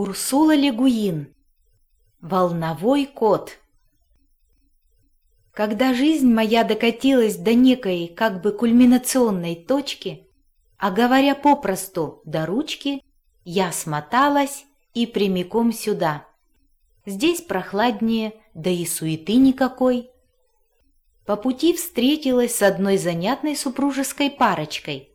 Урсула Легуин. Волновой кот. Когда жизнь моя докатилась до некой как бы кульминационной точки, а говоря попросту до ручки, я смоталась и прямиком сюда. Здесь прохладнее, да и суеты никакой. По пути встретилась с одной занятной супружеской парочкой.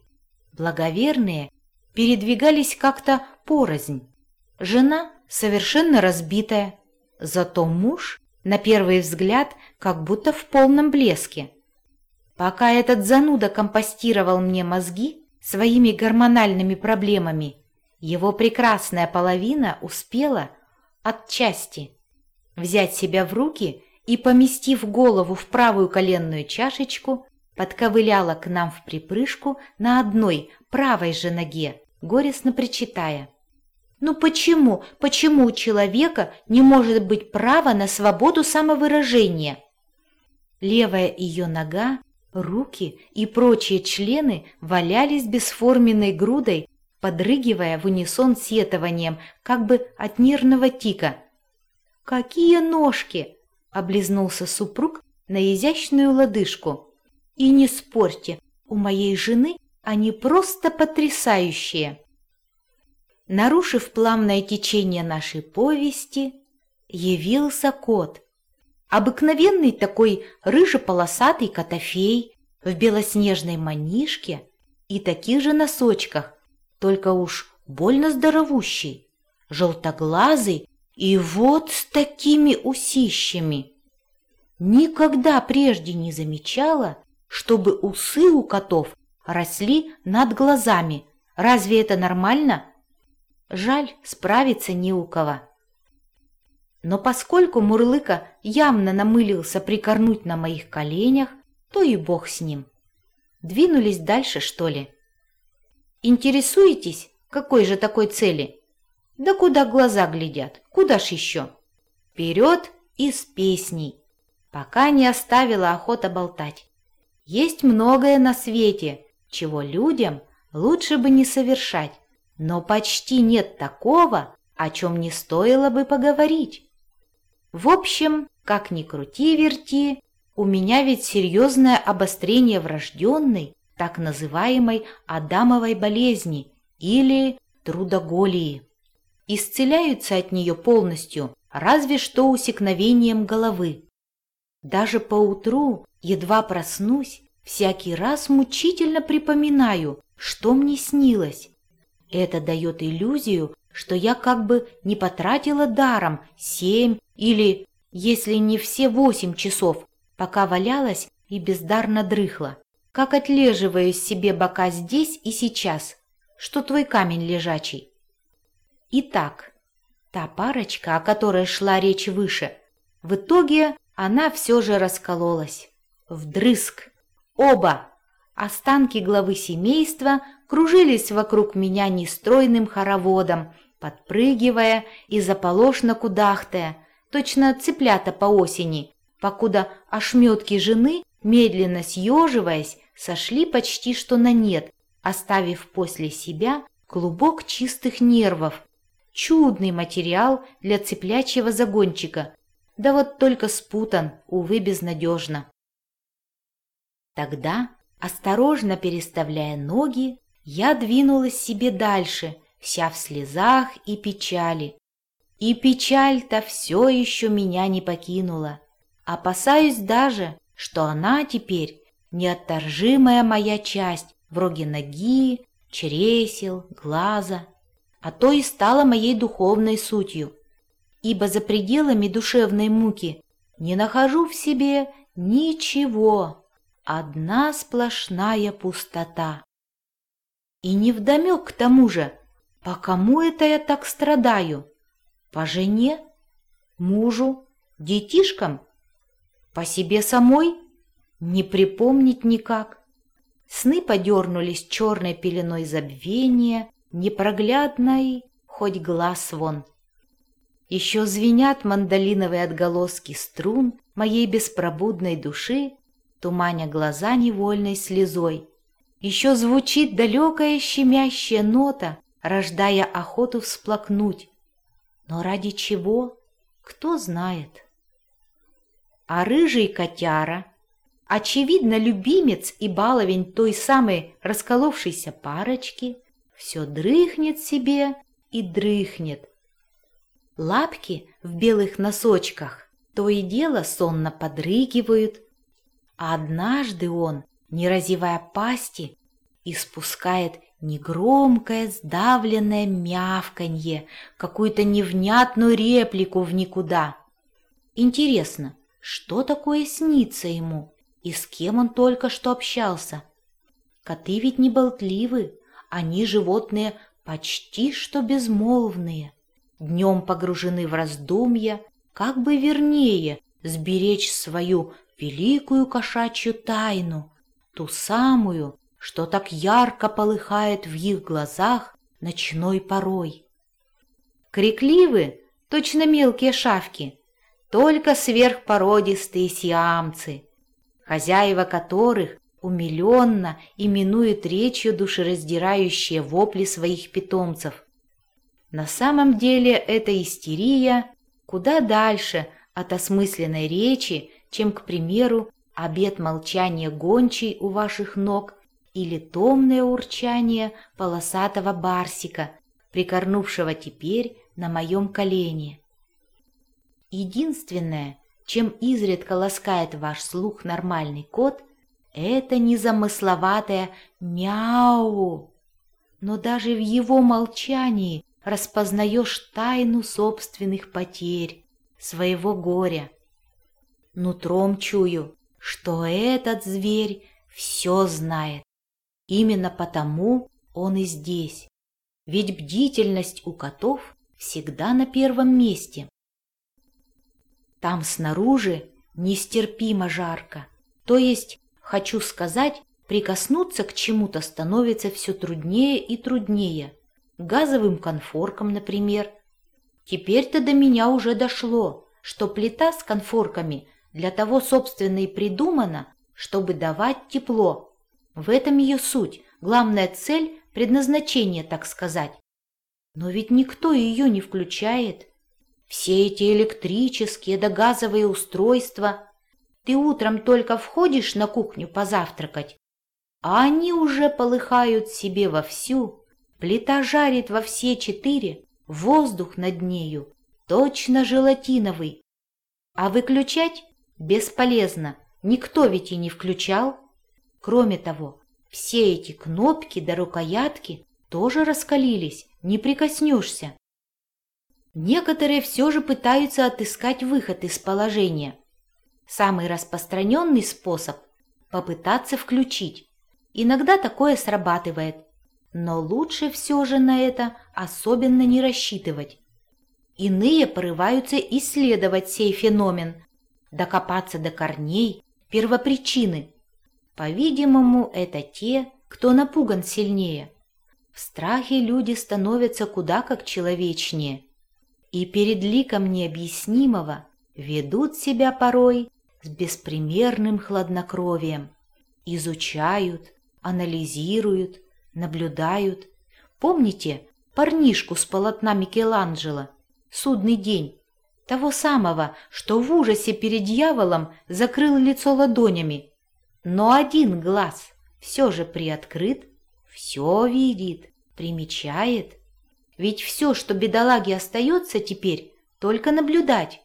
Благоверные передвигались как-то порознь Жена совершенно разбитая, зато муж, на первый взгляд, как будто в полном блеске. Пока этот зануда компостировал мне мозги своими гормональными проблемами, его прекрасная половина успела отчасти взять себя в руки и, поместив голову в правую коленную чашечку, подковыляла к нам в припрыжку на одной правой же ноге, горестно причитая – ну почему, почему у человека не может быть права на свободу самовыражения? Левая ее нога, руки и прочие члены валялись бесформенной грудой, подрыгивая в унисон сетованием, как бы от нервного тика. «Какие ножки!» — облизнулся супруг на изящную лодыжку. «И не спорьте, у моей жены они просто потрясающие!» Нарушив плавное течение нашей повести, явился кот. Обыкновенный такой рыжеполосатый котофей в белоснежной манишке и таких же носочках, только уж больно здоровущий, желтоглазый и вот с такими усищами. Никогда прежде не замечала, чтобы усы у котов росли над глазами. Разве это нормально? Жаль, справиться не у кого. Но поскольку Мурлыка явно намылился прикорнуть на моих коленях, то и бог с ним. Двинулись дальше, что ли? Интересуетесь, какой же такой цели? Да куда глаза глядят, куда ж еще? Вперед и с песней. Пока не оставила охота болтать. Есть многое на свете, чего людям лучше бы не совершать, но почти нет такого, о чем не стоило бы поговорить. В общем, как ни крути-верти, у меня ведь серьезное обострение врожденной, так называемой Адамовой болезни или трудоголии. Исцеляются от нее полностью, разве что усекновением головы. Даже поутру, едва проснусь, всякий раз мучительно припоминаю, что мне снилось, это дает иллюзию, что я как бы не потратила даром семь или, если не все восемь часов, пока валялась и бездарно дрыхла. Как отлеживаюсь себе бока здесь и сейчас, что твой камень лежачий. Итак, та парочка, о которой шла речь выше, в итоге она все же раскололась. Вдрызг. Оба. Останки главы семейства кружились вокруг меня нестройным хороводом, подпрыгивая и заполошно кудахтая, точно цыплята по осени, покуда ошметки жены, медленно съеживаясь, сошли почти что на нет, оставив после себя клубок чистых нервов. Чудный материал для цыплячьего загончика, да вот только спутан, увы, безнадежно. Тогда, осторожно переставляя ноги, я двинулась себе дальше, вся в слезах и печали. И печаль-то все еще меня не покинула. Опасаюсь даже, что она теперь неотторжимая моя часть, вроде ноги, чресел, глаза, а то и стала моей духовной сутью. Ибо за пределами душевной муки не нахожу в себе ничего, одна сплошная пустота. И невдомек к тому же, по кому это я так страдаю? По жене? Мужу? Детишкам? По себе самой? Не припомнить никак. Сны подернулись черной пеленой забвения, непроглядной, хоть глаз вон. Еще звенят мандолиновые отголоски струн моей беспробудной души, туманя глаза невольной слезой. Еще звучит далекая щемящая нота, рождая охоту всплакнуть. Но ради чего, кто знает. А рыжий котяра, очевидно, любимец и баловень той самой расколовшейся парочки, все дрыхнет себе и дрыхнет. Лапки в белых носочках то и дело сонно подрыгивают, а однажды он, не разевая пасти, испускает негромкое сдавленное мявканье, какую-то невнятную реплику в никуда. Интересно, что такое снится ему и с кем он только что общался? Коты ведь не болтливы, они животные почти что безмолвные. Днем погружены в раздумья, как бы вернее сберечь свою великую кошачью тайну, ту самую, что так ярко полыхает в их глазах ночной порой. Крикливы, точно мелкие шавки, только сверхпородистые сиамцы, хозяева которых умиленно именуют речью душераздирающие вопли своих питомцев. На самом деле эта истерия куда дальше от осмысленной речи, чем, к примеру, обет молчания гончей у ваших ног или томное урчание полосатого барсика, прикорнувшего теперь на моем колене. Единственное, чем изредка ласкает ваш слух нормальный кот, это незамысловатое «мяу». Но даже в его молчании распознаешь тайну собственных потерь, своего горя. Нутром чую, что этот зверь все знает. Именно потому он и здесь. Ведь бдительность у котов всегда на первом месте. Там снаружи нестерпимо жарко. То есть, хочу сказать, прикоснуться к чему-то становится все труднее и труднее. Газовым конфоркам, например. Теперь-то до меня уже дошло, что плита с конфорками для того, собственно, и придумана, чтобы давать тепло, в этом ее суть, главная цель, предназначение, так сказать. Но ведь никто ее не включает. Все эти электрические да газовые устройства. Ты утром только входишь на кухню позавтракать, а они уже полыхают себе вовсю. Плита жарит во все четыре, воздух над нею точно желатиновый. А выключать бесполезно, никто ведь и не включал. Кроме того, все эти кнопки да рукоятки тоже раскалились, не прикоснешься. Некоторые все же пытаются отыскать выход из положения. Самый распространенный способ – попытаться включить. Иногда такое срабатывает, но лучше все же на это особенно не рассчитывать. Иные порываются исследовать сей феномен, докопаться до корней, первопричины – по-видимому, это те, кто напуган сильнее. В страхе люди становятся куда как человечнее. И перед ликом необъяснимого ведут себя порой с беспримерным хладнокровием. Изучают, анализируют, наблюдают. Помните парнишку с полотна Микеланджело «Судный день»? Того самого, что в ужасе перед дьяволом закрыл лицо ладонями но один глаз все же приоткрыт, все видит, примечает. Ведь все, что бедолаге остается теперь, только наблюдать.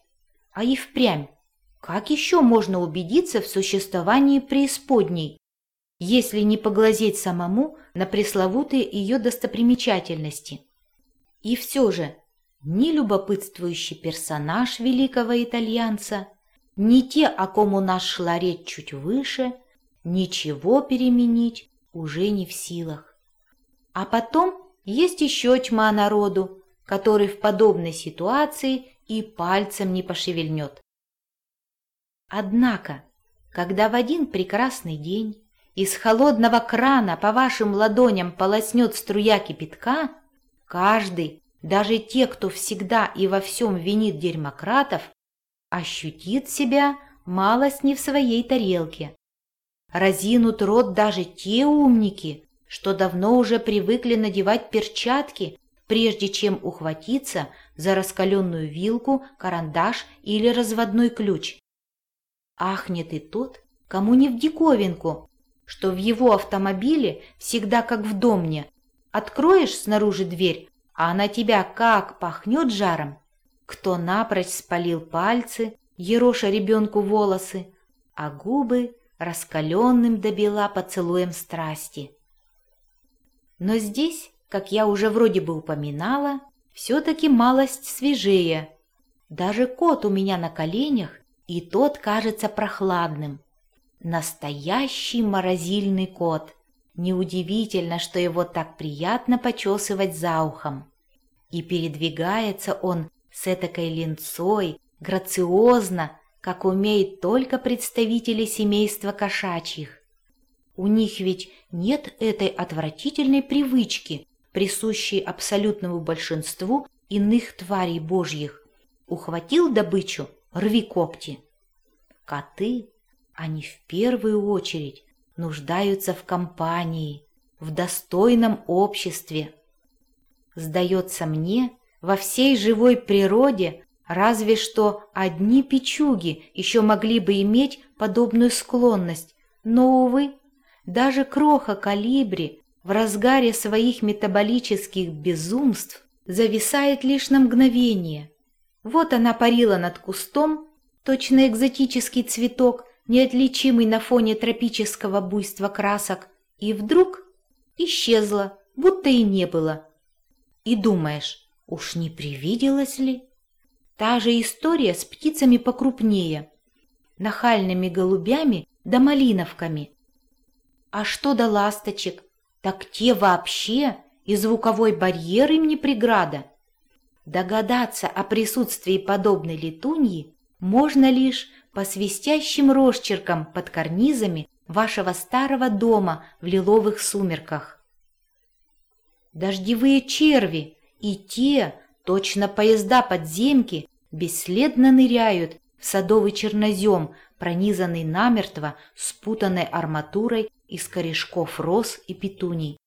А и впрямь, как еще можно убедиться в существовании преисподней, если не поглазеть самому на пресловутые ее достопримечательности? И все же, ни любопытствующий персонаж великого итальянца, ни те, о ком у нас шла речь чуть выше – Ничего переменить уже не в силах. А потом есть еще тьма народу, который в подобной ситуации и пальцем не пошевельнет. Однако, когда в один прекрасный день из холодного крана по вашим ладоням полоснет струя кипятка, каждый, даже те, кто всегда и во всем винит дерьмократов, ощутит себя малость не в своей тарелке. Разинут рот даже те умники, что давно уже привыкли надевать перчатки прежде чем ухватиться за раскаленную вилку, карандаш или разводной ключ. Ахнет и тот, кому не в диковинку, что в его автомобиле всегда как в домне. Откроешь снаружи дверь, а на тебя как пахнет жаром. Кто напрочь спалил пальцы, ероша ребенку волосы, а губы раскаленным добила поцелуем страсти. Но здесь, как я уже вроде бы упоминала, все-таки малость свежее. Даже кот у меня на коленях, и тот кажется прохладным. Настоящий морозильный кот. Неудивительно, что его так приятно почесывать за ухом. И передвигается он с этакой линцой, грациозно, как умеют только представители семейства кошачьих. У них ведь нет этой отвратительной привычки, присущей абсолютному большинству иных тварей божьих. Ухватил добычу – рви когти. Коты они в первую очередь нуждаются в компании, в достойном обществе. Сдается мне, во всей живой природе разве что одни печуги еще могли бы иметь подобную склонность, но, увы, даже кроха калибри в разгаре своих метаболических безумств зависает лишь на мгновение. Вот она парила над кустом, точно экзотический цветок, неотличимый на фоне тропического буйства красок, и вдруг исчезла, будто и не было. И думаешь, уж не привиделась ли? Та же история с птицами покрупнее, нахальными голубями да малиновками. А что до ласточек, так те вообще и звуковой барьер им не преграда. Догадаться о присутствии подобной летуньи можно лишь по свистящим росчеркам под карнизами вашего старого дома в лиловых сумерках. Дождевые черви и те, точно поезда подземки, бесследно ныряют в садовый чернозем, пронизанный намертво спутанной арматурой из корешков роз и петуний.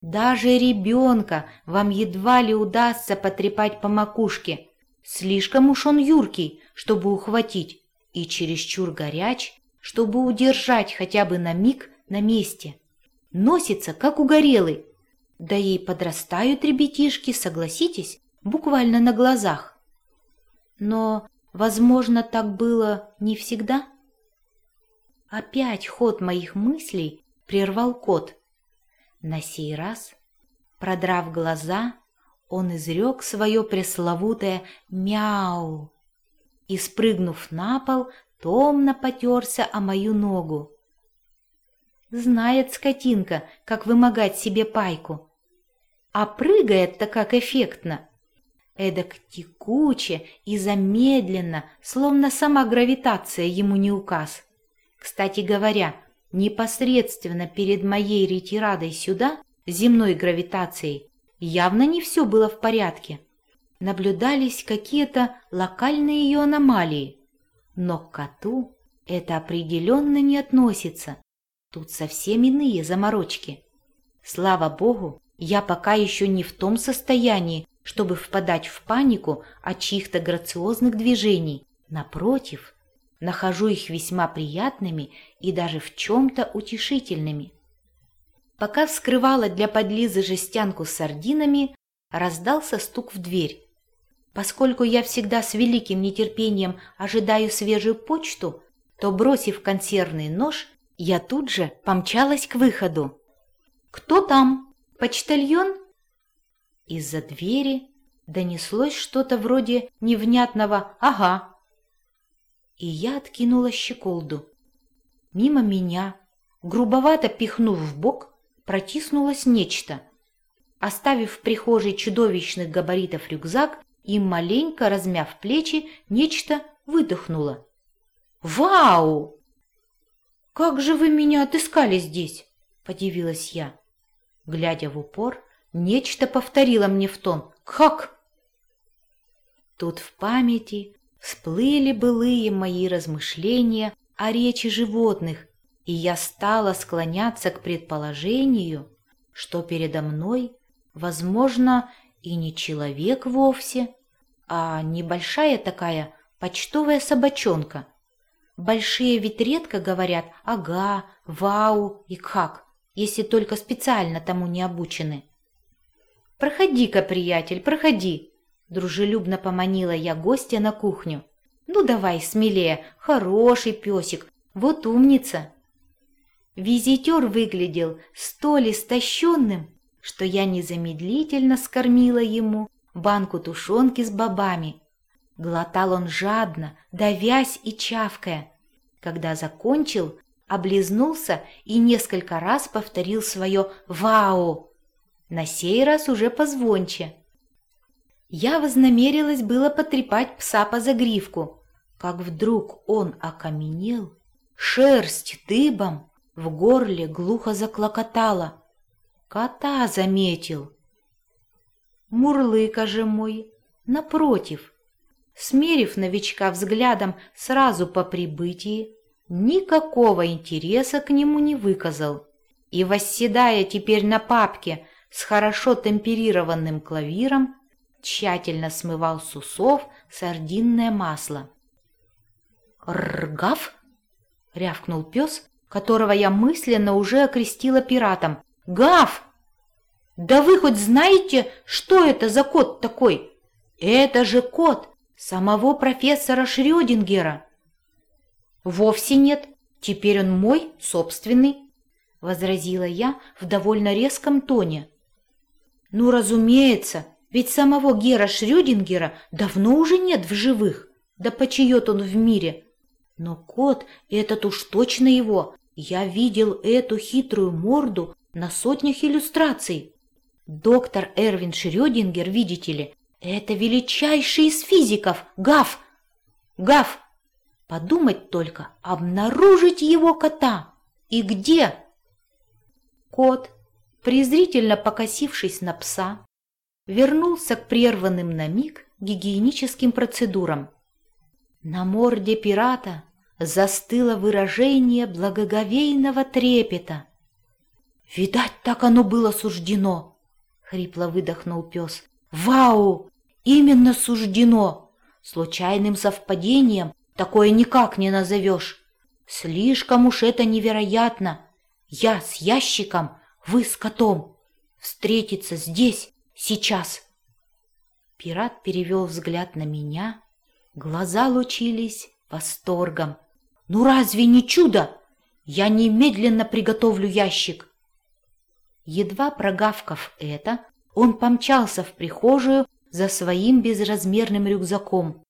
Даже ребенка вам едва ли удастся потрепать по макушке, слишком уж он юркий, чтобы ухватить, и чересчур горяч, чтобы удержать хотя бы на миг на месте. Носится, как угорелый. Да и подрастают ребятишки, согласитесь, буквально на глазах. Но, возможно, так было не всегда. Опять ход моих мыслей прервал кот. На сей раз, продрав глаза, он изрек свое пресловутое «мяу» и, спрыгнув на пол, томно потерся о мою ногу. Знает скотинка, как вымогать себе пайку. А прыгает-то как эффектно. Эдак текуче и замедленно, словно сама гравитация ему не указ. Кстати говоря, непосредственно перед моей ретирадой сюда, земной гравитацией, явно не все было в порядке наблюдались какие-то локальные ее аномалии. Но к коту это определенно не относится. Тут совсем иные заморочки. Слава богу, я пока еще не в том состоянии, чтобы впадать в панику от чьих-то грациозных движений. Напротив, нахожу их весьма приятными и даже в чем-то утешительными. Пока вскрывала для подлизы жестянку с сардинами, раздался стук в дверь. Поскольку я всегда с великим нетерпением ожидаю свежую почту, то, бросив консервный нож, я тут же помчалась к выходу. «Кто там? Почтальон?» Из-за двери донеслось что-то вроде невнятного «ага». И я откинула щеколду. Мимо меня, грубовато пихнув в бок, протиснулось нечто. Оставив в прихожей чудовищных габаритов рюкзак, и, маленько размяв плечи, нечто выдохнуло. «Вау!» «Как же вы меня отыскали здесь?» – подивилась я. Глядя в упор, нечто повторило мне в тон «Как?». Тут в памяти всплыли былые мои размышления о речи животных, и я стала склоняться к предположению, что передо мной возможно, и не человек вовсе, а небольшая такая почтовая собачонка. Большие ведь редко говорят «ага», «вау» и «как», если только специально тому не обучены. «Проходи-ка, приятель, проходи!» Дружелюбно поманила я гостя на кухню. «Ну давай, смелее, хороший песик, вот умница!» Визитер выглядел столь истощенным, что я незамедлительно скормила ему банку тушенки с бобами. Глотал он жадно, давясь и чавкая. Когда закончил, облизнулся и несколько раз повторил свое «Вау!», на сей раз уже позвонче. Я вознамерилась было потрепать пса по загривку, как вдруг он окаменел, шерсть дыбом, в горле глухо заклокотала. Кота заметил. Мурлыка же мой, напротив, смерив новичка взглядом сразу по прибытии, никакого интереса к нему не выказал и, восседая теперь на папке с хорошо темперированным клавиром, тщательно смывал с усов сардинное масло. «Ргав!» — рявкнул пес, которого я мысленно уже окрестила пиратом. «Гав! Да вы хоть знаете, что это за кот такой? Это же кот самого профессора Шрёдингера!» «Вовсе нет. Теперь он мой, собственный», — возразила я в довольно резком тоне. «Ну, разумеется, ведь самого Гера Шрёдингера давно уже нет в живых. Да почиет он в мире. Но кот этот уж точно его. Я видел эту хитрую морду на сотнях иллюстраций. Доктор Эрвин Шрёдингер, видите ли, это величайший из физиков. Гав! Гав! Подумать только, обнаружить его кота. И где? Кот, презрительно покосившись на пса, вернулся к прерванным на миг гигиеническим процедурам. На морде пирата застыло выражение благоговейного трепета. «Видать, так оно было суждено!» — хрипло выдохнул пес. «Вау! Именно суждено! Случайным совпадением такое никак не назовешь. Слишком уж это невероятно. Я с ящиком, вы с котом. Встретиться здесь, сейчас. Пират перевел взгляд на меня. Глаза лучились восторгом. Ну разве не чудо? Я немедленно приготовлю ящик. Едва прогавкав это, он помчался в прихожую за своим безразмерным рюкзаком.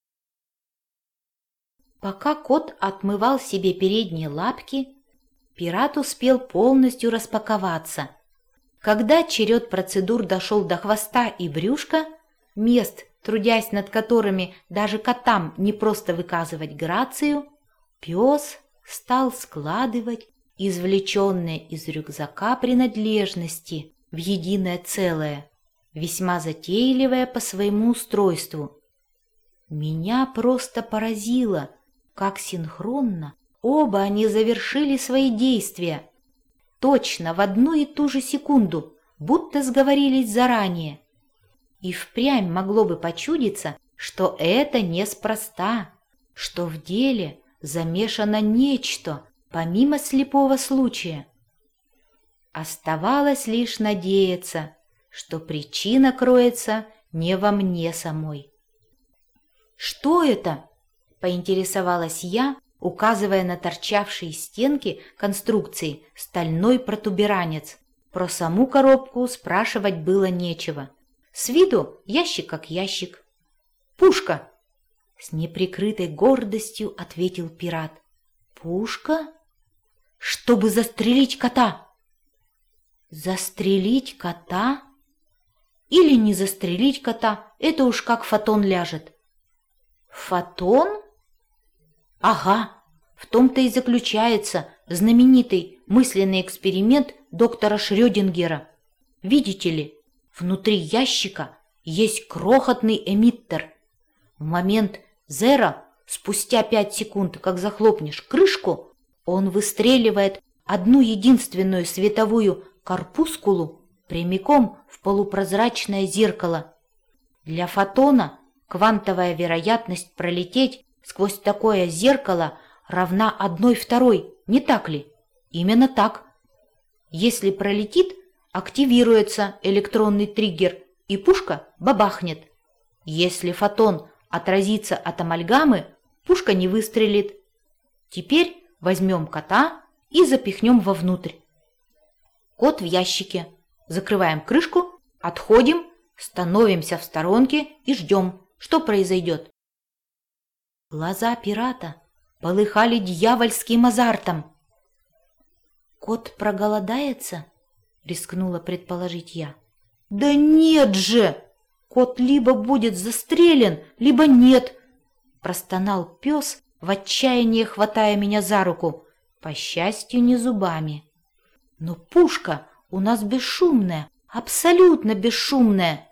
Пока кот отмывал себе передние лапки, пират успел полностью распаковаться. Когда черед процедур дошел до хвоста и брюшка, мест, трудясь над которыми даже котам не просто выказывать грацию, пес стал складывать извлеченные из рюкзака принадлежности в единое целое, весьма затейливое по своему устройству. Меня просто поразило – как синхронно оба они завершили свои действия. Точно в одну и ту же секунду, будто сговорились заранее. И впрямь могло бы почудиться, что это неспроста, что в деле замешано нечто, помимо слепого случая. Оставалось лишь надеяться, что причина кроется не во мне самой. «Что это?» поинтересовалась я, указывая на торчавшие стенки конструкции стальной протуберанец. Про саму коробку спрашивать было нечего. С виду ящик как ящик. «Пушка!» С неприкрытой гордостью ответил пират. «Пушка? Чтобы застрелить кота!» «Застрелить кота?» «Или не застрелить кота, это уж как фотон ляжет». «Фотон?» Ага, в том-то и заключается знаменитый мысленный эксперимент доктора Шрёдингера. Видите ли, внутри ящика есть крохотный эмиттер. В момент зера, спустя пять секунд, как захлопнешь крышку, он выстреливает одну единственную световую корпускулу прямиком в полупрозрачное зеркало. Для фотона квантовая вероятность пролететь сквозь такое зеркало равна одной второй, не так ли? Именно так. Если пролетит, активируется электронный триггер, и пушка бабахнет. Если фотон отразится от амальгамы, пушка не выстрелит. Теперь возьмем кота и запихнем вовнутрь. Кот в ящике. Закрываем крышку, отходим, становимся в сторонке и ждем, что произойдет. Глаза пирата полыхали дьявольским азартом. «Кот проголодается?» — рискнула предположить я. «Да нет же! Кот либо будет застрелен, либо нет!» Простонал пес, в отчаянии хватая меня за руку, по счастью, не зубами. «Но пушка у нас бесшумная, абсолютно бесшумная,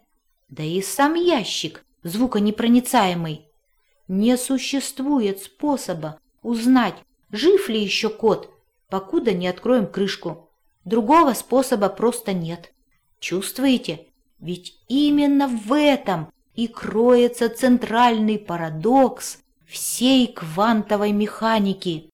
да и сам ящик звуконепроницаемый. Не существует способа узнать, жив ли еще кот, покуда не откроем крышку. Другого способа просто нет. Чувствуете? Ведь именно в этом и кроется центральный парадокс всей квантовой механики.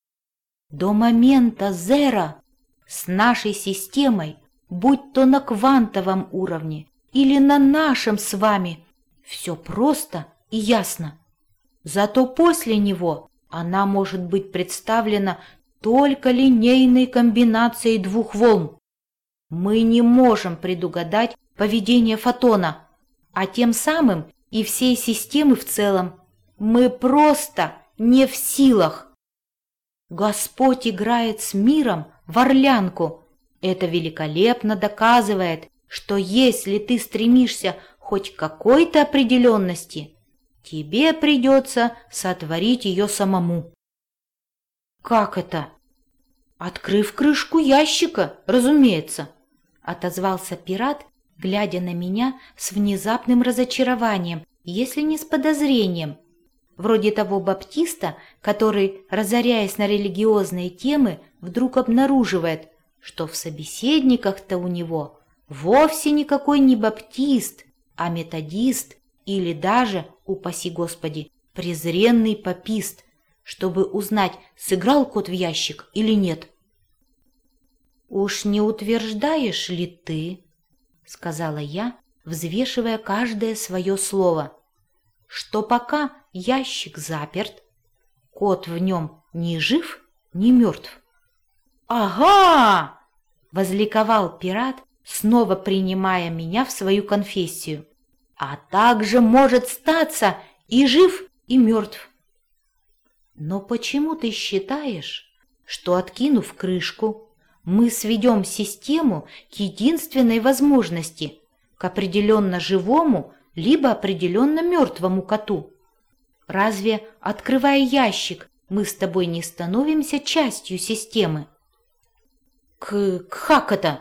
До момента зера с нашей системой, будь то на квантовом уровне или на нашем с вами, все просто и ясно. Зато после него она может быть представлена только линейной комбинацией двух волн. Мы не можем предугадать поведение фотона, а тем самым и всей системы в целом. Мы просто не в силах. Господь играет с миром в орлянку. Это великолепно доказывает, что если ты стремишься хоть какой-то определенности – Тебе придется сотворить ее самому. Как это? Открыв крышку ящика, разумеется, отозвался пират, глядя на меня с внезапным разочарованием, если не с подозрением. Вроде того баптиста, который, разоряясь на религиозные темы, вдруг обнаруживает, что в собеседниках-то у него вовсе никакой не баптист, а методист или даже, упаси Господи, презренный попист, чтобы узнать, сыграл кот в ящик или нет. «Уж не утверждаешь ли ты, — сказала я, взвешивая каждое свое слово, — что пока ящик заперт, кот в нем ни жив, ни мертв?» «Ага!» — возликовал пират, снова принимая меня в свою конфессию а также может статься и жив, и мертв. Но почему ты считаешь, что, откинув крышку, мы сведем систему к единственной возможности, к определенно живому либо определенно мертвому коту? Разве, открывая ящик, мы с тобой не становимся частью системы? К... как это?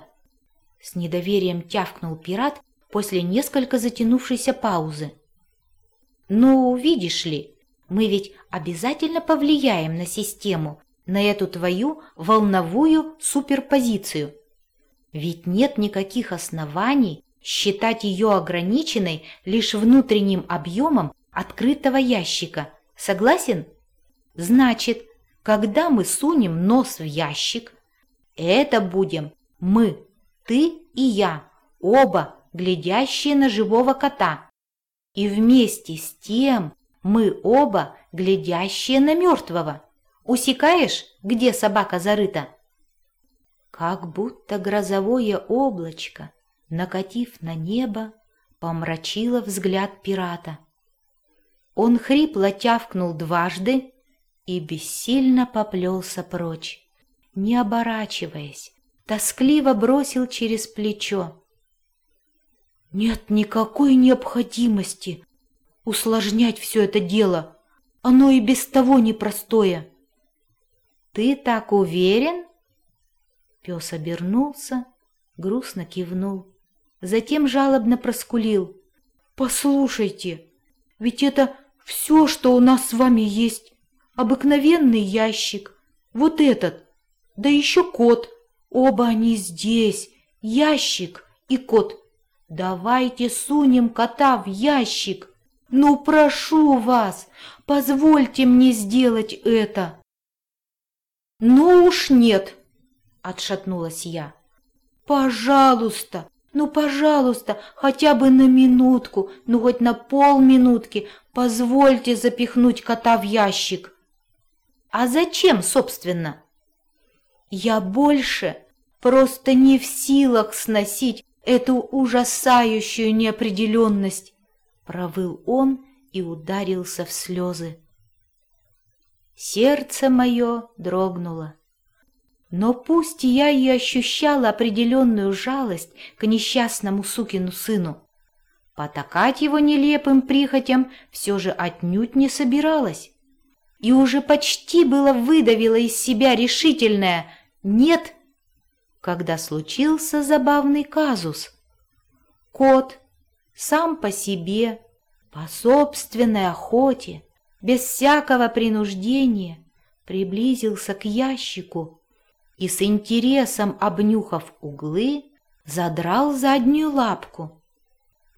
С недоверием тявкнул пират после несколько затянувшейся паузы. «Ну, видишь ли, мы ведь обязательно повлияем на систему, на эту твою волновую суперпозицию. Ведь нет никаких оснований считать ее ограниченной лишь внутренним объемом открытого ящика. Согласен? Значит, когда мы сунем нос в ящик, это будем мы, ты и я, оба глядящие на живого кота. И вместе с тем мы оба глядящие на мертвого. Усекаешь, где собака зарыта? Как будто грозовое облачко, накатив на небо, помрачило взгляд пирата. Он хрипло тявкнул дважды и бессильно поплелся прочь, не оборачиваясь, тоскливо бросил через плечо. Нет никакой необходимости усложнять все это дело. Оно и без того непростое. Ты так уверен? Пес обернулся, грустно кивнул. Затем жалобно проскулил. Послушайте, ведь это все, что у нас с вами есть. Обыкновенный ящик, вот этот, да еще кот. Оба они здесь, ящик и кот. «Давайте сунем кота в ящик! Ну, прошу вас, позвольте мне сделать это!» «Ну уж нет!» — отшатнулась я. «Пожалуйста, ну, пожалуйста, хотя бы на минутку, ну, хоть на полминутки, позвольте запихнуть кота в ящик». «А зачем, собственно?» «Я больше просто не в силах сносить эту ужасающую неопределенность», — провыл он и ударился в слезы. Сердце мое дрогнуло. Но пусть я и ощущала определенную жалость к несчастному сукину сыну, потакать его нелепым прихотям все же отнюдь не собиралась. И уже почти было выдавила из себя решительное «нет», когда случился забавный казус. Кот сам по себе, по собственной охоте, без всякого принуждения, приблизился к ящику, и с интересом обнюхав углы, задрал заднюю лапку.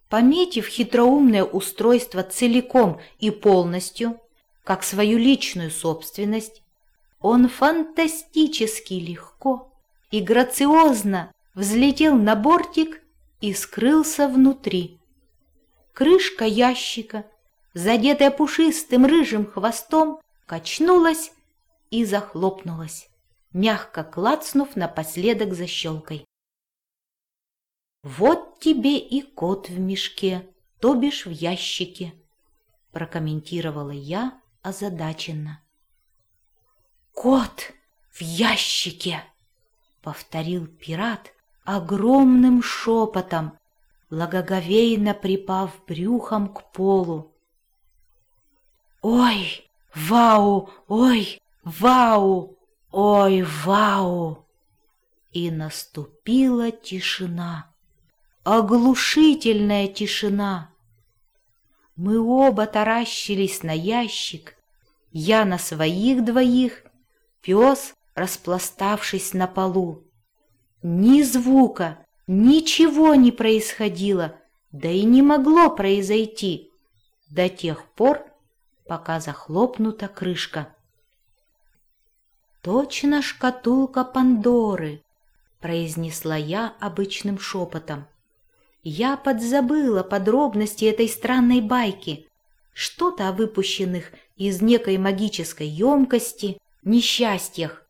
Пометив хитроумное устройство целиком и полностью, как свою личную собственность, он фантастически легко и грациозно взлетел на бортик и скрылся внутри. Крышка ящика, задетая пушистым рыжим хвостом, качнулась и захлопнулась мягко клацнув напоследок защелкой. «Вот тебе и кот в мешке, то бишь в ящике», — прокомментировала я озадаченно. «Кот в ящике!» — повторил пират огромным шепотом, благоговейно припав брюхом к полу. «Ой, вау, ой, вау!» Ой, вау! И наступила тишина, оглушительная тишина. Мы оба таращились на ящик, я на своих двоих, пес, распластавшись на полу. Ни звука, ничего не происходило, да и не могло произойти до тех пор, пока захлопнута крышка. «Точно шкатулка Пандоры», — произнесла я обычным шепотом. Я подзабыла подробности этой странной байки, что-то о выпущенных из некой магической емкости несчастьях,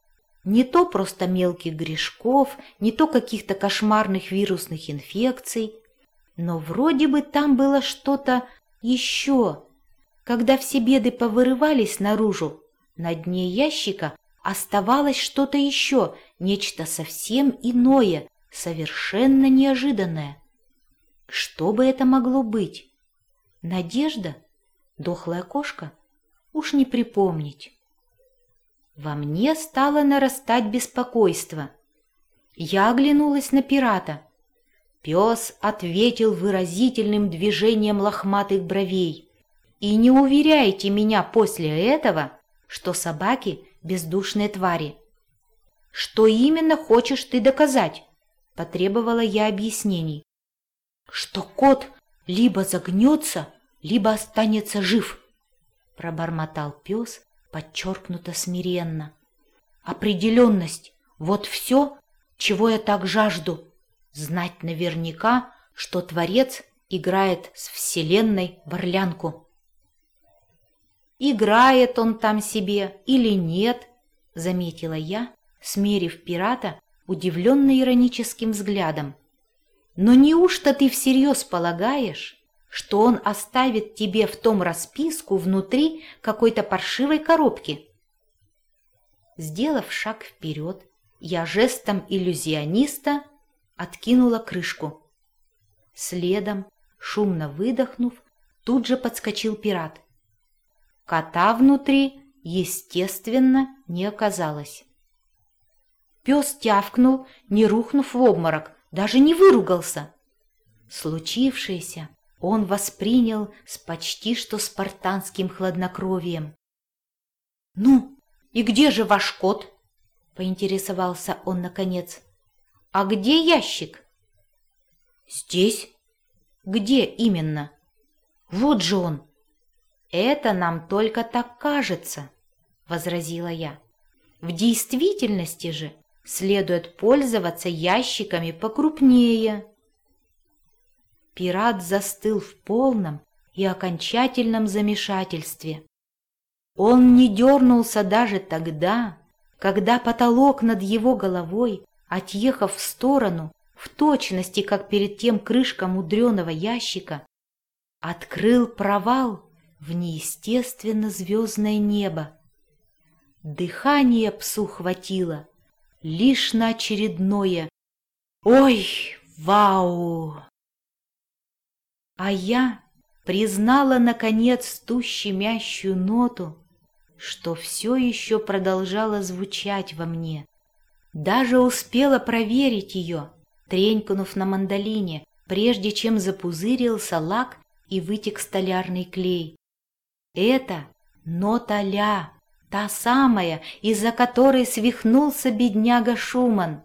не то просто мелких грешков, не то каких-то кошмарных вирусных инфекций, но вроде бы там было что-то еще. Когда все беды повырывались наружу, на дне ящика оставалось что-то еще, нечто совсем иное, совершенно неожиданное. Что бы это могло быть? Надежда? Дохлая кошка? Уж не припомнить. Во мне стало нарастать беспокойство. Я оглянулась на пирата. Пес ответил выразительным движением лохматых бровей. И не уверяйте меня после этого, что собаки бездушные твари. «Что именно хочешь ты доказать?» – потребовала я объяснений. «Что кот либо загнется, либо останется жив», – пробормотал пес подчеркнуто смиренно. «Определенность – вот все, чего я так жажду. Знать наверняка, что Творец играет с Вселенной в орлянку». Играет он там себе или нет, заметила я, смерив пирата удивленно-ироническим взглядом. Но неужто ты всерьез полагаешь, что он оставит тебе в том расписку внутри какой-то паршивой коробки? Сделав шаг вперед, я жестом иллюзиониста откинула крышку. Следом, шумно выдохнув, тут же подскочил пират. Кота внутри, естественно, не оказалось. Пес тявкнул, не рухнув в обморок, даже не выругался. Случившееся он воспринял с почти что спартанским хладнокровием. «Ну, и где же ваш кот?» — поинтересовался он наконец. «А где ящик?» Здесь? Где именно? Вот же он. Это нам только так кажется, возразила я. В действительности же следует пользоваться ящиками покрупнее. Пират застыл в полном и окончательном замешательстве. Он не дернулся даже тогда, когда потолок над его головой, отъехав в сторону, в точности, как перед тем крышка мудреного ящика, открыл провал в неестественно звездное небо. Дыхание псу хватило лишь на очередное «Ой, вау!» А я признала, наконец, ту щемящую ноту, что все еще продолжала звучать во мне. Даже успела проверить ее, тренькнув на мандолине, прежде чем запузырился лак и вытек столярный клей. Это нота ля, та самая, из-за которой свихнулся бедняга Шуман.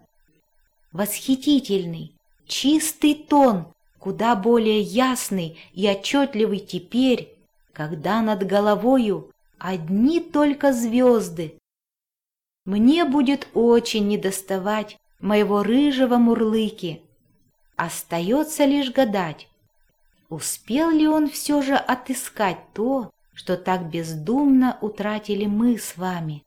Восхитительный, чистый тон, куда более ясный и отчетливый теперь, когда над головою одни только звезды. Мне будет очень недоставать моего рыжего мурлыки. Остается лишь гадать, успел ли он все же отыскать то, что так бездумно утратили мы с вами.